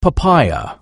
papaya.